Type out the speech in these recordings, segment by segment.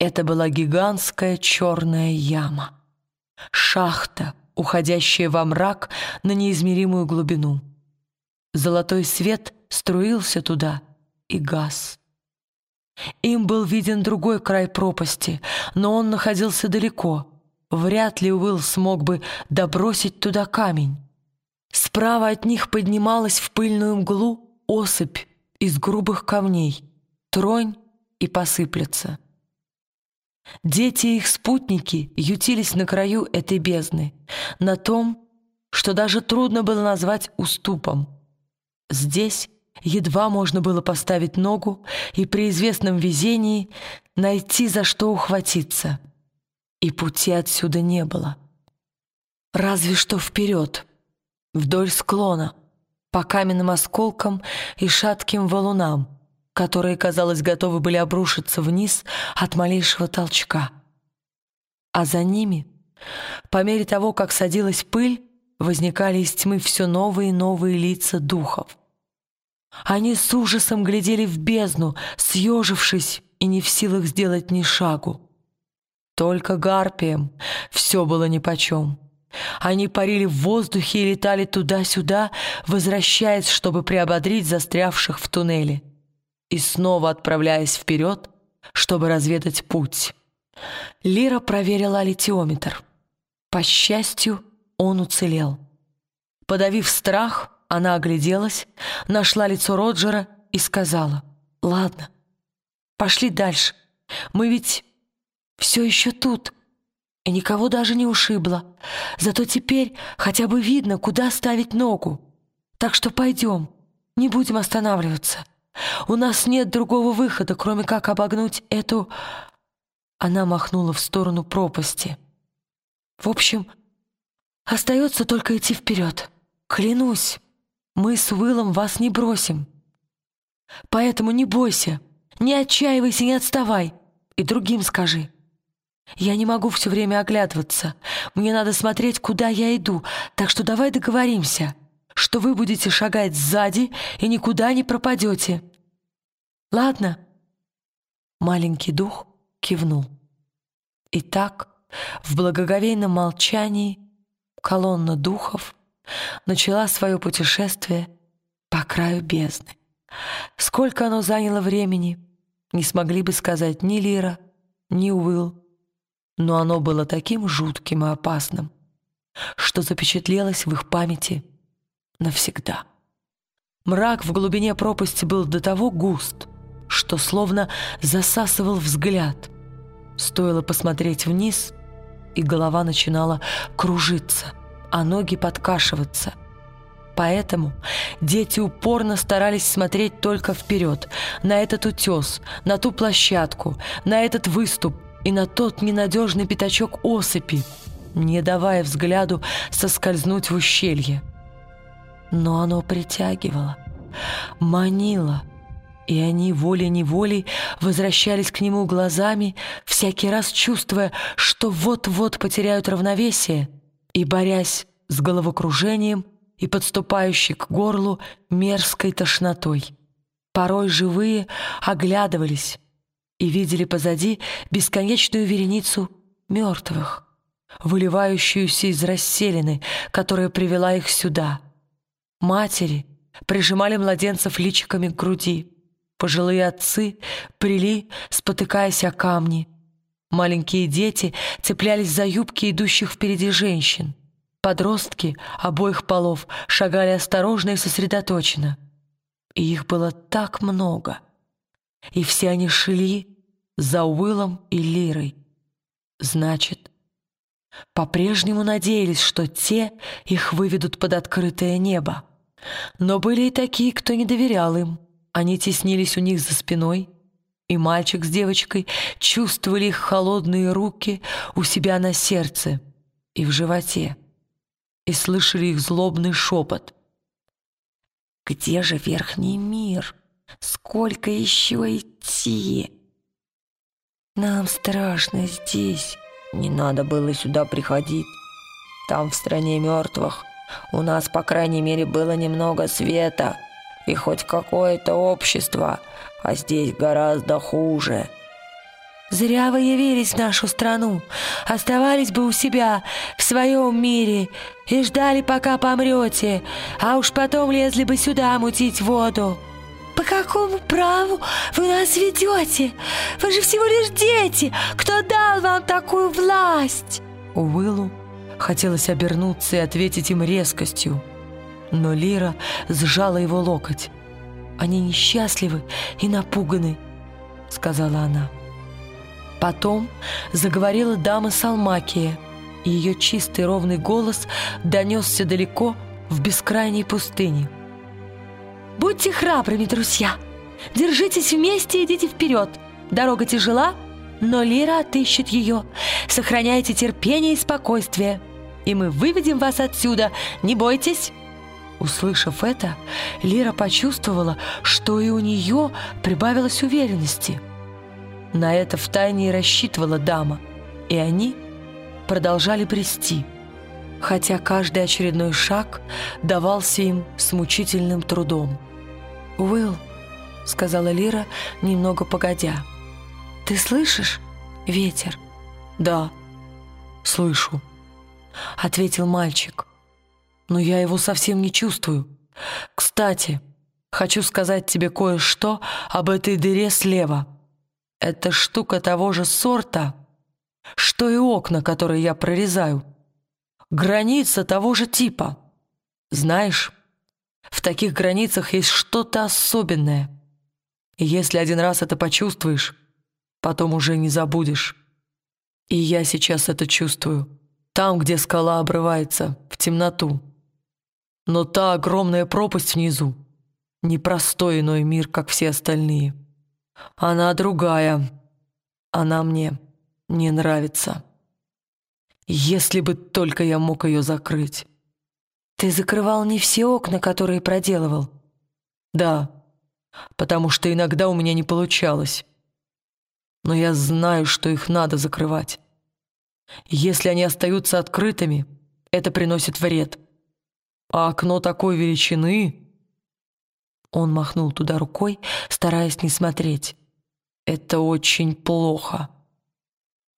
Это была гигантская черная яма. Шахта, уходящая во мрак на неизмеримую глубину. Золотой свет струился туда и гас. Им был виден другой край пропасти, но он находился далеко. Вряд ли Уилл смог бы добросить туда камень. Справа от них поднималась в пыльную мглу осыпь из грубых камней. Тронь и посыплется. Дети и их спутники ютились на краю этой бездны, на том, что даже трудно было назвать уступом. Здесь едва можно было поставить ногу и при известном везении найти за что ухватиться. И пути отсюда не было. Разве что вперед, вдоль склона, по каменным осколкам и шатким валунам, которые, казалось, готовы были обрушиться вниз от малейшего толчка. А за ними, по мере того, как садилась пыль, возникали из тьмы все новые и новые лица духов. Они с ужасом глядели в бездну, съежившись и не в силах сделать ни шагу. Только гарпиям все было нипочем. Они парили в воздухе и летали туда-сюда, возвращаясь, чтобы приободрить застрявших в туннеле, и снова отправляясь вперед, чтобы разведать путь. Лира проверила литиометр. По счастью, он уцелел. Подавив страх, она огляделась, нашла лицо Роджера и сказала, «Ладно, пошли дальше. Мы ведь все еще тут» и никого даже не ушибло. Зато теперь хотя бы видно, куда ставить ногу. Так что пойдем, не будем останавливаться. У нас нет другого выхода, кроме как обогнуть эту...» Она махнула в сторону пропасти. «В общем, остается только идти вперед. Клянусь, мы с Уиллом вас не бросим. Поэтому не бойся, не отчаивайся, не отставай. И другим скажи». Я не могу все время оглядываться. Мне надо смотреть, куда я иду, так что давай договоримся, что вы будете шагать сзади и никуда не пропадете. Ладно?» Маленький дух кивнул. И так, в благоговейном молчании, колонна духов начала свое путешествие по краю бездны. Сколько оно заняло времени, не смогли бы сказать ни Лира, ни Уилл, но оно было таким жутким и опасным, что запечатлелось в их памяти навсегда. Мрак в глубине пропасти был до того густ, что словно засасывал взгляд. Стоило посмотреть вниз, и голова начинала кружиться, а ноги подкашиваться. Поэтому дети упорно старались смотреть только вперед, на этот утес, на ту площадку, на этот выступ — и на тот ненадежный пятачок осыпи, не давая взгляду соскользнуть в ущелье. Но оно притягивало, манило, и они волей-неволей возвращались к нему глазами, всякий раз чувствуя, что вот-вот потеряют равновесие, и борясь с головокружением и подступающей к горлу мерзкой тошнотой. Порой живые оглядывались, и видели позади бесконечную вереницу мертвых, выливающуюся из расселины, которая привела их сюда. Матери прижимали младенцев личиками к груди. Пожилые отцы прили, спотыкаясь о камни. Маленькие дети цеплялись за юбки идущих впереди женщин. Подростки обоих полов шагали осторожно и сосредоточенно. И их было так много — и все они шли за Уиллом и Лирой. Значит, по-прежнему надеялись, что те их выведут под открытое небо. Но были и такие, кто не доверял им. Они теснились у них за спиной, и мальчик с девочкой чувствовали их холодные руки у себя на сердце и в животе, и слышали их злобный шепот. «Где же верхний мир?» Сколько еще идти? Нам страшно здесь. Не надо было сюда приходить. Там, в стране мертвых, у нас, по крайней мере, было немного света и хоть какое-то общество, а здесь гораздо хуже. Зря вы явились в нашу страну. Оставались бы у себя, в своем мире, и ждали, пока помрете, а уж потом лезли бы сюда мутить воду. По какому праву вы нас ведете? Вы же всего лишь дети. Кто дал вам такую власть? Уиллу хотелось обернуться и ответить им резкостью, но Лира сжала его локоть. «Они несчастливы и напуганы», — сказала она. Потом заговорила дама Салмакия, и ее чистый ровный голос донесся далеко в бескрайней пустыне. «Будьте храбрыми, друзья! Держитесь вместе и идите вперед! Дорога тяжела, но Лира отыщет ее. Сохраняйте терпение и спокойствие, и мы выведем вас отсюда, не бойтесь!» Услышав это, Лира почувствовала, что и у нее прибавилось уверенности – на это втайне и рассчитывала дама, и они продолжали брести, хотя каждый очередной шаг давался им с мучительным трудом. «Уилл», — сказала Лира, немного погодя, — «ты слышишь ветер?» «Да, слышу», — ответил мальчик. «Но я его совсем не чувствую. Кстати, хочу сказать тебе кое-что об этой дыре слева». Это штука того же сорта, что и окна, которые я прорезаю. Граница того же типа. Знаешь, в таких границах есть что-то особенное. И если один раз это почувствуешь, потом уже не забудешь. И я сейчас это чувствую. Там, где скала обрывается, в темноту. Но та огромная пропасть внизу — непростой иной мир, как все остальные. Она другая. Она мне не нравится. Если бы только я мог ее закрыть. Ты закрывал не все окна, которые проделывал? Да, потому что иногда у меня не получалось. Но я знаю, что их надо закрывать. Если они остаются открытыми, это приносит вред. А окно такой величины... Он махнул туда рукой, стараясь не смотреть. «Это очень плохо.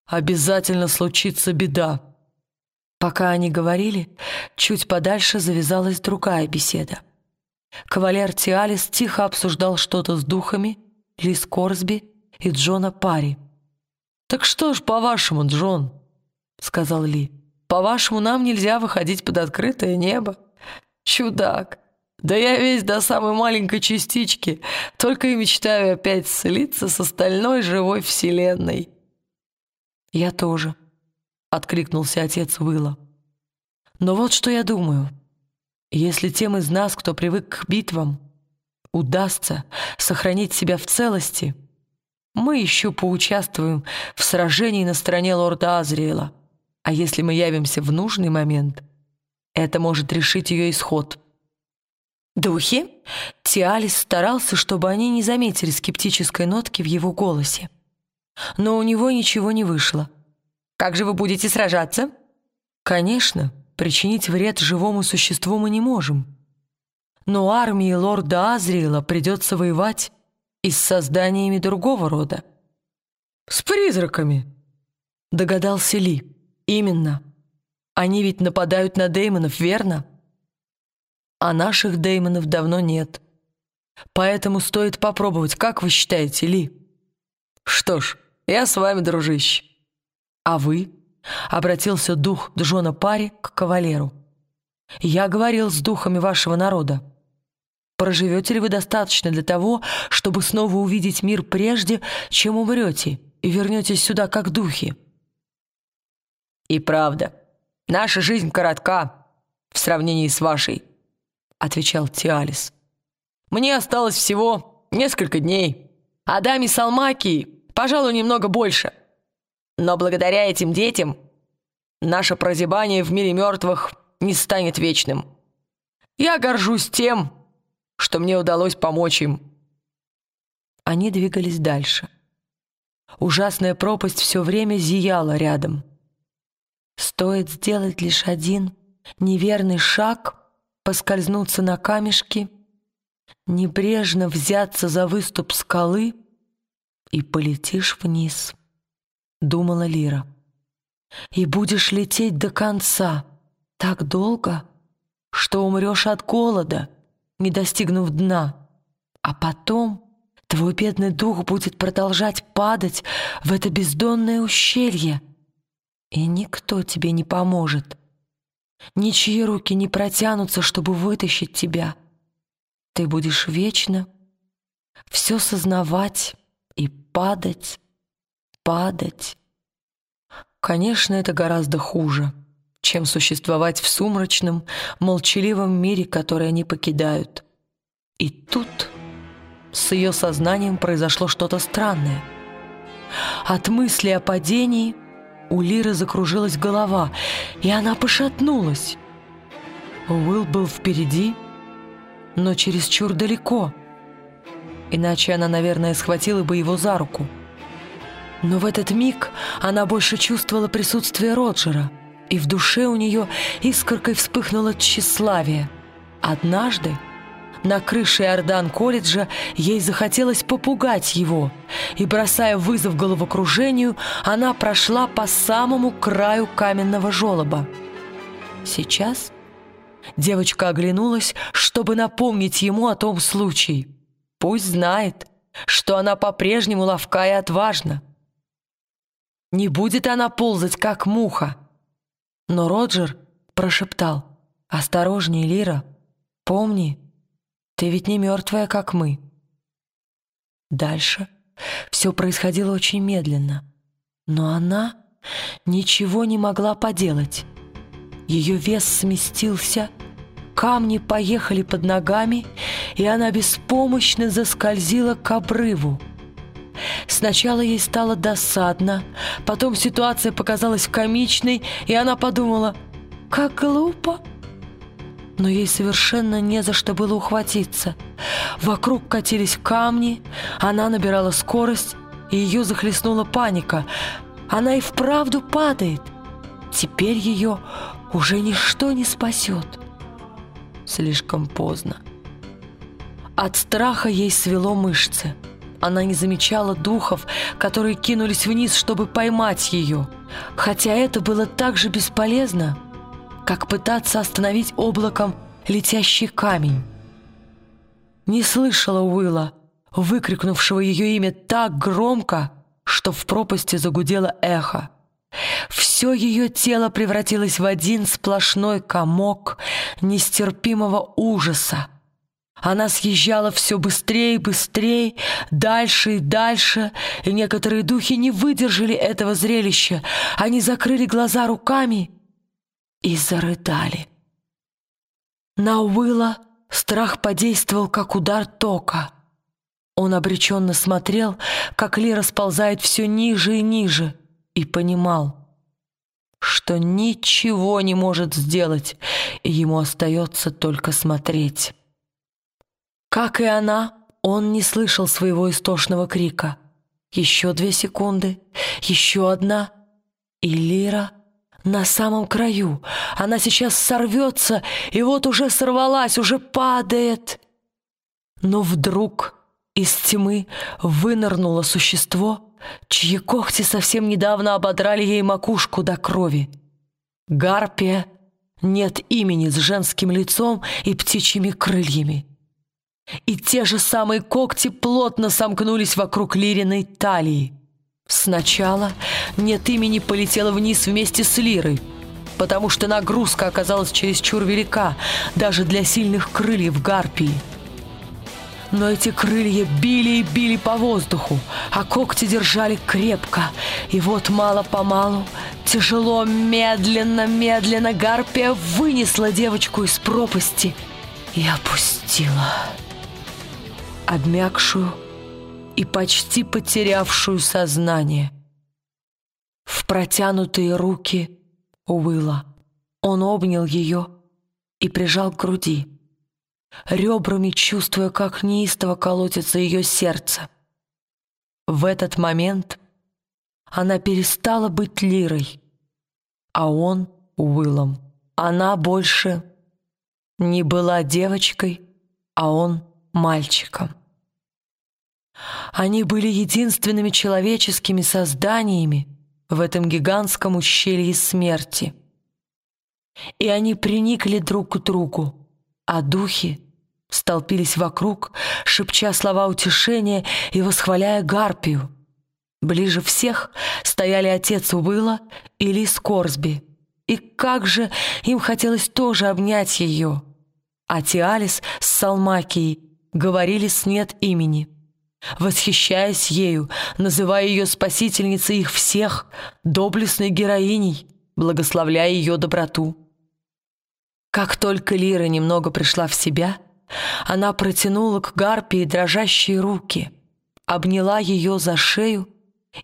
Обязательно случится беда». Пока они говорили, чуть подальше завязалась другая беседа. Кавалер Тиалис тихо обсуждал что-то с духами Лис Корсби и Джона Парри. «Так что ж, по-вашему, Джон?» — сказал Ли. «По-вашему, нам нельзя выходить под открытое небо? Чудак! Да я весь до самой маленькой частички, только и мечтаю опять слиться с остальной живой вселенной. Я тоже, откликнулся отец Уилла. Но вот что я думаю. Если тем из нас, кто привык к битвам, удастся сохранить себя в целости, мы еще поучаствуем в сражении на стороне лорда Азриэла. А если мы явимся в нужный момент, это может решить ее исход. «Духи?» Тиалис старался, чтобы они не заметили скептической нотки в его голосе. Но у него ничего не вышло. «Как же вы будете сражаться?» «Конечно, причинить вред живому существу мы не можем. Но армии лорда Азриэла придется воевать и с созданиями другого рода». «С призраками», — догадался Ли. «Именно. Они ведь нападают на Деймонов, верно?» а наших Деймонов давно нет. Поэтому стоит попробовать, как вы считаете, Ли? Что ж, я с вами, дружище. А вы? Обратился дух Джона Пари к кавалеру. Я говорил с духами вашего народа. Проживете ли вы достаточно для того, чтобы снова увидеть мир прежде, чем умрете, и вернетесь сюда как духи? И правда, наша жизнь коротка в сравнении с вашей отвечал Тиалис. «Мне осталось всего несколько дней, а даме Салмакии, пожалуй, немного больше. Но благодаря этим детям наше прозябание в мире мертвых не станет вечным. Я горжусь тем, что мне удалось помочь им». Они двигались дальше. Ужасная пропасть все время зияла рядом. Стоит сделать лишь один неверный шаг — поскользнуться на камешке, небрежно взяться за выступ скалы и полетишь вниз. думала Лира. «И будешь лететь до конца так долго, что умрешь от голода, не достигнув дна, а потом твой бедный дух будет продолжать падать в это бездонное ущелье, и никто тебе не поможет. Ничьи руки не протянутся, чтобы вытащить тебя. Ты будешь вечно все сознавать и падать, падать. Конечно, это гораздо хуже, чем существовать в сумрачном, молчаливом мире, который они покидают. И тут с ее сознанием произошло что-то странное. От мысли о падении у Лиры закружилась голова, и она пошатнулась. Уилл был впереди, но чересчур далеко. Иначе она, наверное, схватила бы его за руку. Но в этот миг она больше чувствовала присутствие Роджера, и в душе у нее искоркой вспыхнуло тщеславие. Однажды на крыше Иордан-колледжа ей захотелось попугать его, и, бросая вызов головокружению, она прошла по самому краю каменного желоба. Сейчас девочка оглянулась, чтобы напомнить ему о том случае. Пусть знает, что она по-прежнему ловка и отважна. Не будет она ползать, как муха. Но Роджер прошептал, «Осторожнее, Лира, помни, ты ведь не мертвая, как мы». Дальше все происходило очень медленно, но она ничего не могла поделать. Ее вес сместился, камни поехали под ногами, и она беспомощно заскользила к обрыву. Сначала ей стало досадно, потом ситуация показалась комичной, и она подумала, как глупо но ей совершенно не за что было ухватиться. Вокруг катились камни, она набирала скорость, и ее захлестнула паника. Она и вправду падает. Теперь ее уже ничто не спасет. Слишком поздно. От страха ей свело мышцы. Она не замечала духов, которые кинулись вниз, чтобы поймать ее. Хотя это было так же бесполезно, как пытаться остановить облаком летящий камень. Не слышала Уилла, выкрикнувшего ее имя так громко, что в пропасти загудело эхо. Все ее тело превратилось в один сплошной комок нестерпимого ужаса. Она съезжала все быстрее и быстрее, дальше и дальше, и некоторые духи не выдержали этого зрелища. Они закрыли глаза руками и зарыдали. На Уилла страх подействовал, как удар тока. Он обреченно смотрел, как Лира сползает все ниже и ниже, и понимал, что ничего не может сделать, и ему остается только смотреть. Как и она, он не слышал своего истошного крика. Еще две секунды, еще одна, и Лира — на самом краю. Она сейчас сорвется, и вот уже сорвалась, уже падает. Но вдруг из тьмы вынырнуло существо, чьи когти совсем недавно ободрали ей макушку до крови. Гарпия нет имени с женским лицом и птичьими крыльями. И те же самые когти плотно сомкнулись вокруг Лириной талии. Сначала «нет имени» полетела вниз вместе с Лирой, потому что нагрузка оказалась чересчур велика даже для сильных крыльев гарпии. Но эти крылья били и били по воздуху, а когти держали крепко. И вот мало-помалу, тяжело, медленно, медленно гарпия вынесла девочку из пропасти и опустила. Обмякшую, и почти потерявшую сознание. В протянутые руки Уилла он обнял ее и прижал к груди, ребрами чувствуя, как неистово колотится ее сердце. В этот момент она перестала быть лирой, а он — Уиллом. Она больше не была девочкой, а он — мальчиком. Они были единственными человеческими созданиями, в этом гигантском ущелье смерти. И они приникли друг к другу, а духи столпились вокруг, шепча слова утешения и восхваляя Гарпию. Ближе всех стояли отец Уилла и Лис Корсби. И как же им хотелось тоже обнять ее. А Тиалис с Салмакией говорили с нет имени, восхищаясь ею, называя ее спасительницей их всех, доблестной героиней, благословляя ее доброту. Как только Лира немного пришла в себя — она протянула к Гарпии дрожащие руки, обняла ее за шею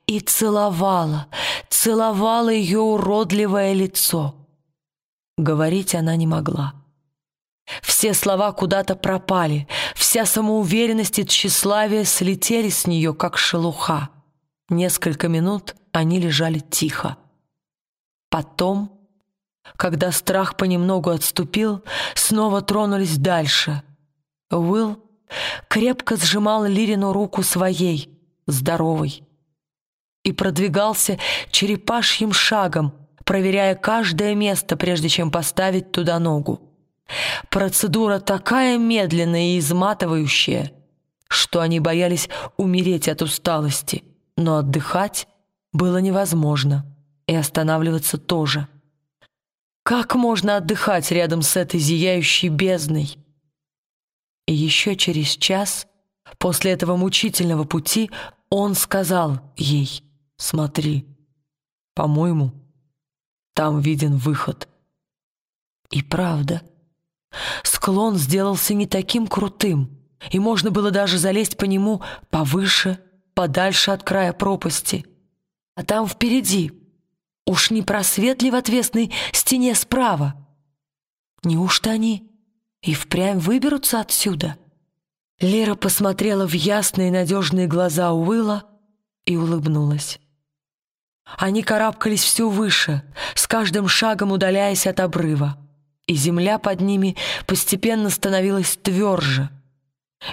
и целовала, целовала ее уродливое лицо. Говорить она не могла. Все слова куда-то пропали, вся самоуверенность и тщеславие слетели с нее, как шелуха. Несколько минут они лежали тихо. Потом, когда страх понемногу отступил, снова тронулись дальше — Уилл крепко сжимал Лирину руку своей, здоровой, и продвигался черепашьим шагом, проверяя каждое место, прежде чем поставить туда ногу. Процедура такая медленная и изматывающая, что они боялись умереть от усталости, но отдыхать было невозможно, и останавливаться тоже. Как можно отдыхать рядом с этой зияющей бездной? И еще через час после этого мучительного пути он сказал ей, «Смотри, по-моему, там виден выход». И правда, склон сделался не таким крутым, и можно было даже залезть по нему повыше, подальше от края пропасти. А там впереди, уж не просвет ли в отвесной стене справа? Неужто они и впрямь выберутся отсюда?» Лера посмотрела в ясные надежные глаза Уилла и улыбнулась. Они карабкались все выше, с каждым шагом удаляясь от обрыва, и земля под ними постепенно становилась тверже.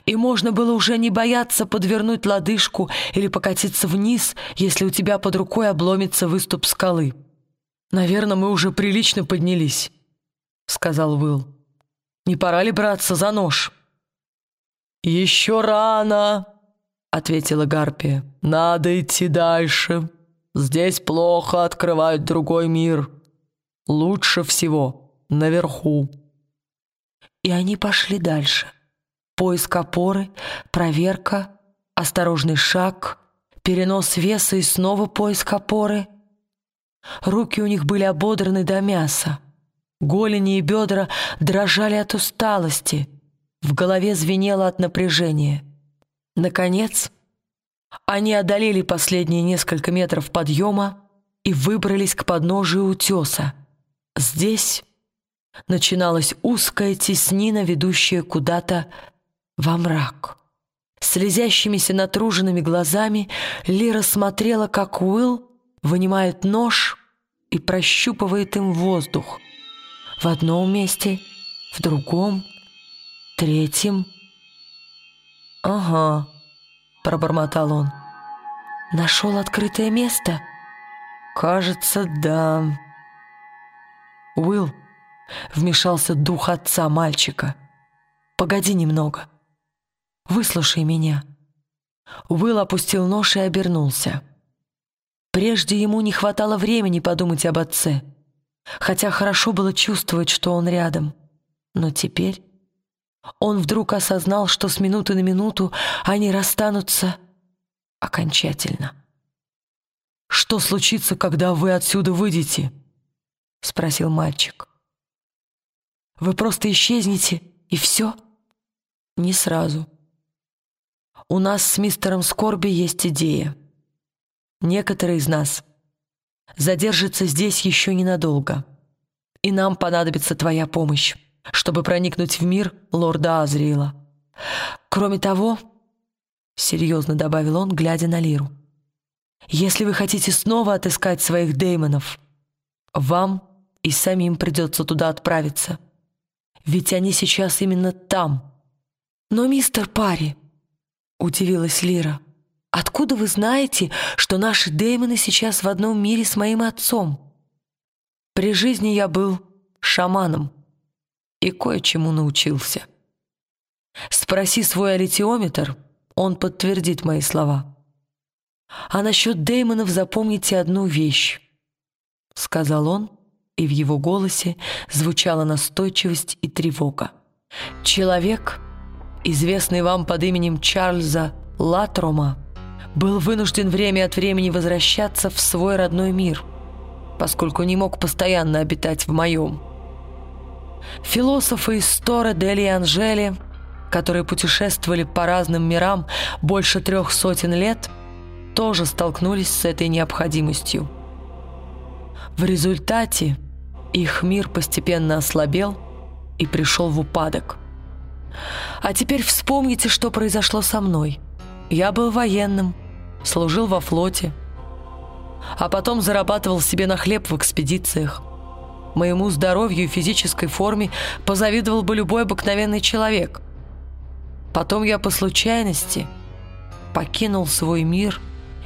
И можно было уже не бояться подвернуть лодыжку или покатиться вниз, если у тебя под рукой обломится выступ скалы. «Наверное, мы уже прилично поднялись», — сказал Уилл. Не пора ли браться за нож?» «Еще рано», — ответила Гарпия. «Надо идти дальше. Здесь плохо открывают другой мир. Лучше всего наверху». И они пошли дальше. Поиск опоры, проверка, осторожный шаг, перенос веса и снова поиск опоры. Руки у них были ободраны до мяса. Голени и бедра дрожали от усталости, в голове звенело от напряжения. Наконец, они одолели последние несколько метров подъема и выбрались к подножию утеса. Здесь начиналась узкая теснина, ведущая куда-то во мрак. Слезящимися натруженными глазами Лира смотрела, как Уилл вынимает нож и прощупывает им воздух — в одном месте, в другом, третьем. «Ага», — пробормотал он. «Нашел открытое место?» «Кажется, да». «Уилл», — вмешался дух отца мальчика. «Погоди немного. Выслушай меня». Уилл опустил нож и обернулся. Прежде ему не хватало времени подумать об отце — хотя хорошо было чувствовать, что он рядом. Но теперь он вдруг осознал, что с минуты на минуту они расстанутся окончательно. «Что случится, когда вы отсюда выйдете?» — спросил мальчик. «Вы просто исчезнете, и все?» «Не сразу. У нас с мистером Скорби есть идея. Некоторые из нас — задержится здесь еще ненадолго. И нам понадобится твоя помощь, чтобы проникнуть в мир лорда Азриила. Кроме того, — серьезно добавил он, глядя на Лиру, «если вы хотите снова отыскать своих деймонов, вам и самим придется туда отправиться. Ведь они сейчас именно там». «Но, мистер Парри», — удивилась Лира, откуда вы знаете, что наши Дэймоны сейчас в одном мире с моим отцом? При жизни я был шаманом и кое-чему научился. Спроси свой аллитиометр, он подтвердит мои слова. А насчет Дэймонов запомните одну вещь, — сказал он, и в его голосе звучала настойчивость и тревога. Человек, известный вам под именем Чарльза Латрома, был вынужден время от времени возвращаться в свой родной мир, поскольку не мог постоянно обитать в моем. Философы из Стора Дели и Анжели, которые путешествовали по разным мирам больше трех сотен лет, тоже столкнулись с этой необходимостью. В результате их мир постепенно ослабел и пришел в упадок. А теперь вспомните, что произошло со мной. Я был военным, служил во флоте, а потом зарабатывал себе на хлеб в экспедициях. Моему здоровью и физической форме позавидовал бы любой обыкновенный человек. Потом я по случайности покинул свой мир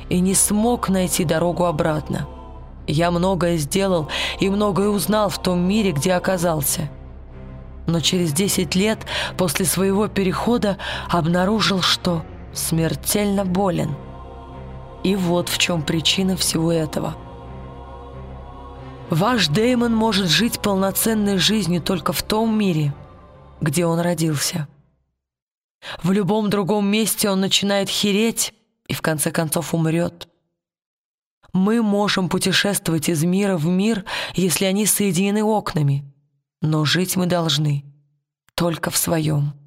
и не смог найти дорогу обратно. Я многое сделал и многое узнал в том мире, где оказался. Но через 10 лет после своего перехода обнаружил, что смертельно болен. И вот в чем причина всего этого – Ваш Дэймон может жить полноценной жизнью только в том мире, где он родился. В любом другом месте он начинает хереть и в конце концов умрет. Мы можем путешествовать из мира в мир, если они соединены окнами, но жить мы должны только в своем.